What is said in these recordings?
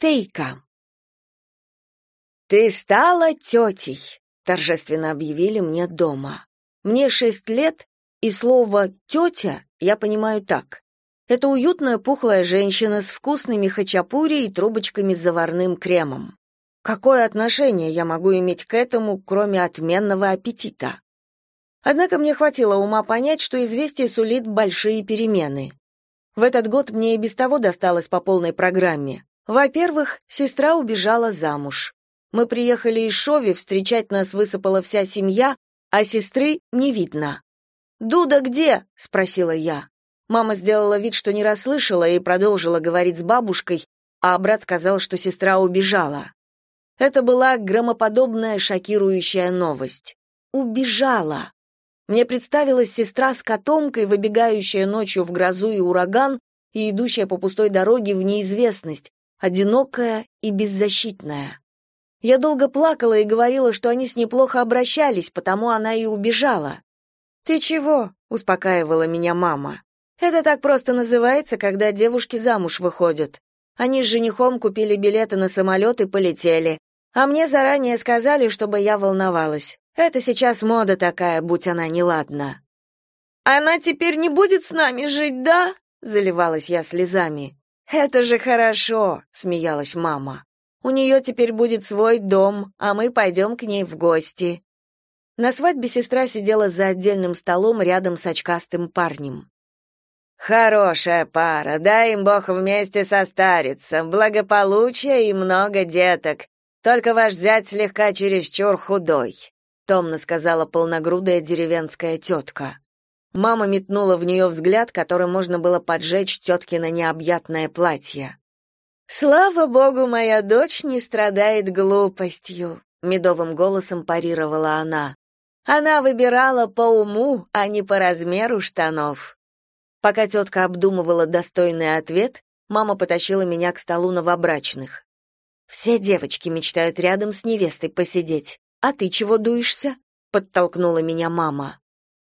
Тейка. «Ты стала тетей», — торжественно объявили мне дома. Мне шесть лет, и слово «тетя» я понимаю так. Это уютная пухлая женщина с вкусными хачапури и трубочками с заварным кремом. Какое отношение я могу иметь к этому, кроме отменного аппетита? Однако мне хватило ума понять, что известие сулит большие перемены. В этот год мне и без того досталось по полной программе. Во-первых, сестра убежала замуж. Мы приехали из Шови, встречать нас высыпала вся семья, а сестры не видно. «Дуда где?» — спросила я. Мама сделала вид, что не расслышала, и продолжила говорить с бабушкой, а брат сказал, что сестра убежала. Это была громоподобная шокирующая новость. Убежала. Мне представилась сестра с котомкой, выбегающая ночью в грозу и ураган и идущая по пустой дороге в неизвестность, одинокая и беззащитная. Я долго плакала и говорила, что они с ней плохо обращались, потому она и убежала. «Ты чего?» — успокаивала меня мама. «Это так просто называется, когда девушки замуж выходят. Они с женихом купили билеты на самолет и полетели. А мне заранее сказали, чтобы я волновалась. Это сейчас мода такая, будь она неладна». «Она теперь не будет с нами жить, да?» — заливалась я слезами. «Это же хорошо», — смеялась мама. «У нее теперь будет свой дом, а мы пойдем к ней в гости». На свадьбе сестра сидела за отдельным столом рядом с очкастым парнем. «Хорошая пара, дай им Бог вместе состариться, благополучие и много деток. Только ваш зять слегка чересчур худой», — томно сказала полногрудая деревенская тетка. Мама метнула в нее взгляд, которым можно было поджечь теткино необъятное платье. «Слава богу, моя дочь не страдает глупостью», — медовым голосом парировала она. «Она выбирала по уму, а не по размеру штанов». Пока тетка обдумывала достойный ответ, мама потащила меня к столу новобрачных. «Все девочки мечтают рядом с невестой посидеть. А ты чего дуешься?» — подтолкнула меня мама.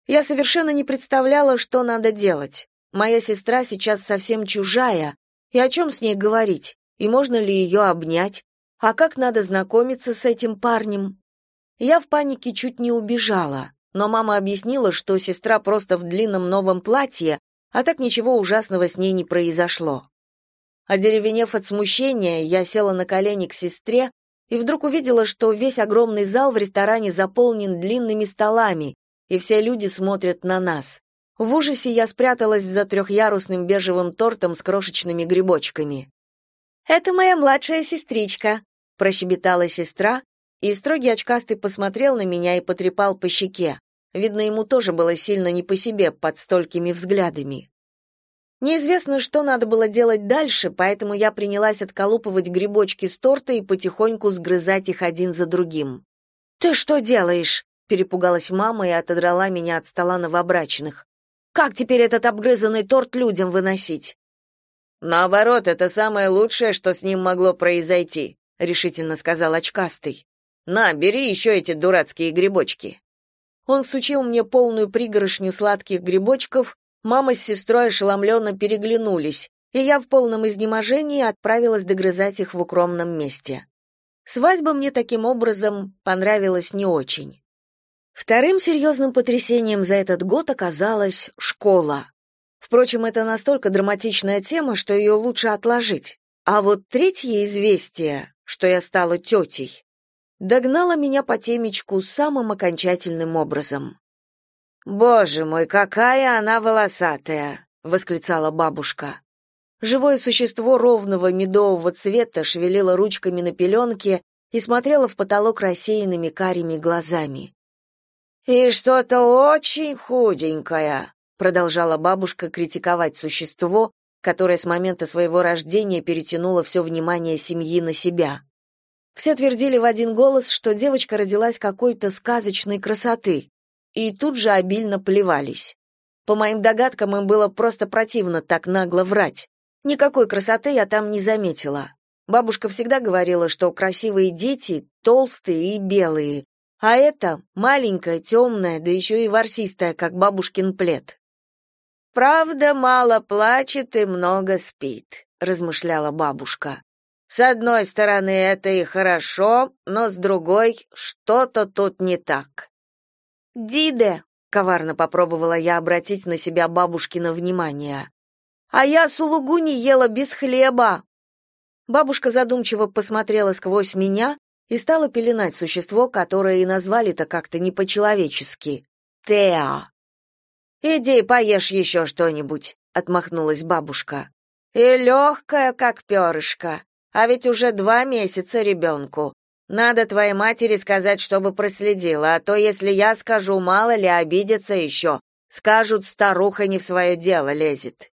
Я совершенно не представляла, что надо делать. Моя сестра сейчас совсем чужая, и о чем с ней говорить? И можно ли ее обнять? А как надо знакомиться с этим парнем? Я в панике чуть не убежала, но мама объяснила, что сестра просто в длинном новом платье, а так ничего ужасного с ней не произошло. Одеревенев от смущения, я села на колени к сестре и вдруг увидела, что весь огромный зал в ресторане заполнен длинными столами, и все люди смотрят на нас. В ужасе я спряталась за трехъярусным бежевым тортом с крошечными грибочками. «Это моя младшая сестричка», — прощебетала сестра, и строгий очкастый посмотрел на меня и потрепал по щеке. Видно, ему тоже было сильно не по себе под столькими взглядами. Неизвестно, что надо было делать дальше, поэтому я принялась отколупывать грибочки с торта и потихоньку сгрызать их один за другим. «Ты что делаешь?» Перепугалась мама и отодрала меня от стола новобрачных. Как теперь этот обгрызанный торт людям выносить? Наоборот, это самое лучшее, что с ним могло произойти, решительно сказал очкастый. На, бери еще эти дурацкие грибочки. Он сучил мне полную пригоршню сладких грибочков, мама с сестрой ошеломленно переглянулись, и я в полном изнеможении отправилась догрызать их в укромном месте. Свадьба мне таким образом понравилась не очень. Вторым серьезным потрясением за этот год оказалась школа. Впрочем, это настолько драматичная тема, что ее лучше отложить. А вот третье известие, что я стала тетей, догнало меня по темечку самым окончательным образом. «Боже мой, какая она волосатая!» — восклицала бабушка. Живое существо ровного медового цвета шевелило ручками на пеленке и смотрело в потолок рассеянными карими глазами. «И что-то очень худенькое», — продолжала бабушка критиковать существо, которое с момента своего рождения перетянуло все внимание семьи на себя. Все твердили в один голос, что девочка родилась какой-то сказочной красоты, и тут же обильно плевались. По моим догадкам, им было просто противно так нагло врать. Никакой красоты я там не заметила. Бабушка всегда говорила, что красивые дети толстые и белые, а это маленькая, темная, да еще и ворсистая, как бабушкин плед. «Правда, мало плачет и много спит», — размышляла бабушка. С одной стороны, это и хорошо, но с другой, что-то тут не так. «Диде!» — коварно попробовала я обратить на себя бабушкино внимание. «А я сулугу не ела без хлеба!» Бабушка задумчиво посмотрела сквозь меня и стала пеленать существо, которое и назвали-то как-то не по-человечески. Теа. «Иди поешь еще что-нибудь», — отмахнулась бабушка. «И легкая, как перышко. А ведь уже два месяца ребенку. Надо твоей матери сказать, чтобы проследила, а то, если я скажу, мало ли обидится еще. Скажут, старуха не в свое дело лезет».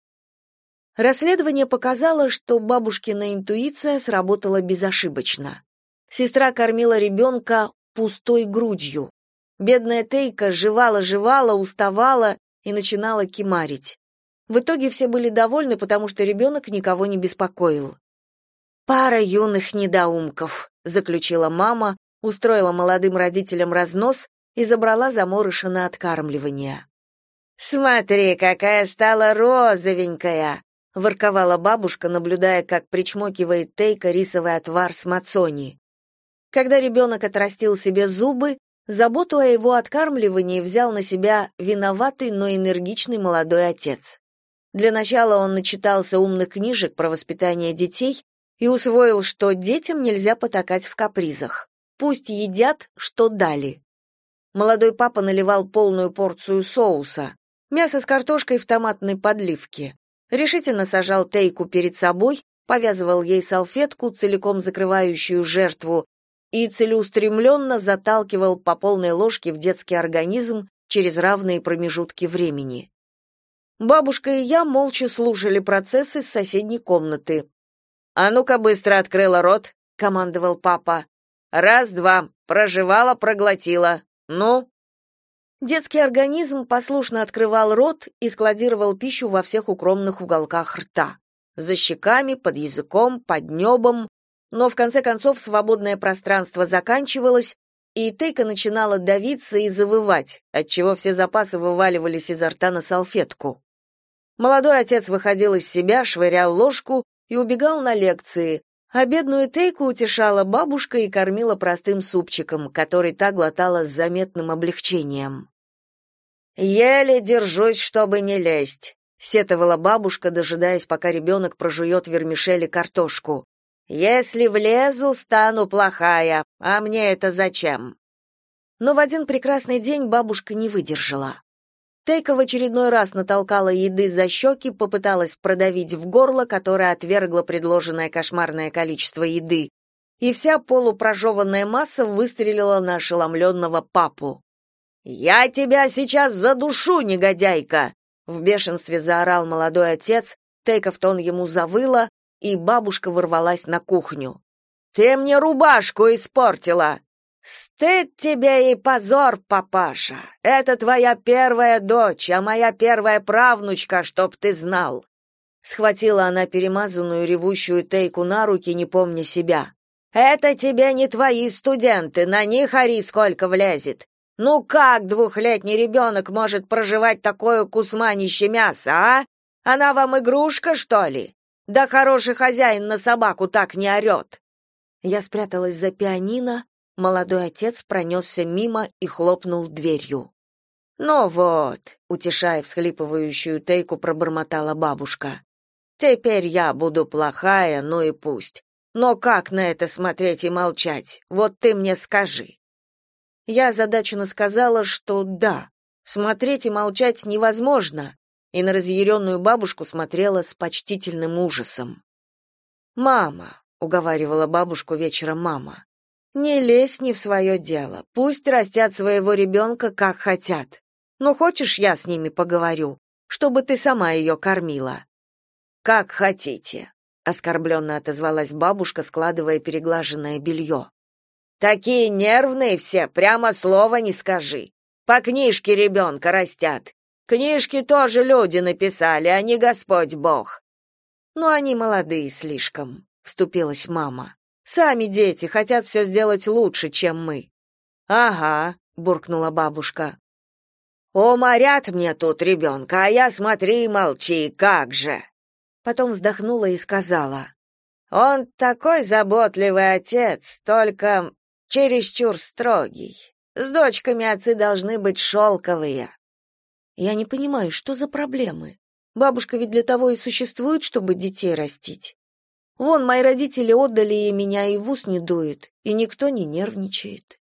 Расследование показало, что бабушкина интуиция сработала безошибочно. Сестра кормила ребенка пустой грудью. Бедная Тейка жевала-жевала, уставала и начинала кимарить. В итоге все были довольны, потому что ребенок никого не беспокоил. «Пара юных недоумков», — заключила мама, устроила молодым родителям разнос и забрала заморыша на откармливание. «Смотри, какая стала розовенькая!» ворковала бабушка, наблюдая, как причмокивает Тейка рисовый отвар с мацони. Когда ребенок отрастил себе зубы, заботу о его откармливании взял на себя виноватый, но энергичный молодой отец. Для начала он начитался умных книжек про воспитание детей и усвоил, что детям нельзя потакать в капризах. Пусть едят, что дали. Молодой папа наливал полную порцию соуса, мясо с картошкой в томатной подливке решительно сажал Тейку перед собой, повязывал ей салфетку, целиком закрывающую жертву, и целеустремленно заталкивал по полной ложке в детский организм через равные промежутки времени. Бабушка и я молча слушали процессы с соседней комнаты. «А ну-ка быстро открыла рот», — командовал папа. «Раз-два, проживала, проглотила. Ну?» Детский организм послушно открывал рот и складировал пищу во всех укромных уголках рта. За щеками, под языком, под небом. Но в конце концов свободное пространство заканчивалось, и Тейка начинала давиться и завывать, отчего все запасы вываливались изо рта на салфетку. Молодой отец выходил из себя, швырял ложку и убегал на лекции, а бедную Тейку утешала бабушка и кормила простым супчиком, который та глотала с заметным облегчением. «Еле держусь, чтобы не лезть», — сетовала бабушка, дожидаясь, пока ребенок прожует вермишель и картошку. «Если влезу, стану плохая, а мне это зачем?» Но в один прекрасный день бабушка не выдержала. Тейка в очередной раз натолкала еды за щеки, попыталась продавить в горло, которое отвергло предложенное кошмарное количество еды, и вся полупрожеванная масса выстрелила на ошеломленного папу. «Я тебя сейчас задушу, негодяйка!» В бешенстве заорал молодой отец, Тейка в тон ему завыла, и бабушка ворвалась на кухню. «Ты мне рубашку испортила!» «Стыд тебе и позор, папаша! Это твоя первая дочь, а моя первая правнучка, чтоб ты знал!» Схватила она перемазанную ревущую Тейку на руки, не помня себя. «Это тебе не твои студенты, на них ори сколько влезет! Ну как двухлетний ребенок может проживать такое кусманище мяса, а? Она вам игрушка, что ли? Да хороший хозяин на собаку так не орет!» Я спряталась за пианино, Молодой отец пронесся мимо и хлопнул дверью. «Ну вот», — утешая всхлипывающую Тейку, пробормотала бабушка. «Теперь я буду плохая, ну и пусть. Но как на это смотреть и молчать? Вот ты мне скажи». Я озадаченно сказала, что да, смотреть и молчать невозможно, и на разъяренную бабушку смотрела с почтительным ужасом. «Мама», — уговаривала бабушку вечером мама, не лезь не в свое дело. Пусть растят своего ребенка, как хотят. Ну, хочешь, я с ними поговорю, чтобы ты сама ее кормила?» «Как хотите», — оскорбленно отозвалась бабушка, складывая переглаженное белье. «Такие нервные все, прямо слова не скажи. По книжке ребенка растят. Книжки тоже люди написали, а не Господь Бог». «Но они молодые слишком», — вступилась мама. Сами дети хотят все сделать лучше, чем мы. Ага, буркнула бабушка. Уморят мне тут ребенка, а я смотри и молчи, как же. Потом вздохнула и сказала: Он такой заботливый отец, только чересчур строгий. С дочками отцы должны быть шелковые». Я не понимаю, что за проблемы. Бабушка ведь для того и существует, чтобы детей растить. Вон, мои родители отдали ей меня и в ус не дует, и никто не нервничает.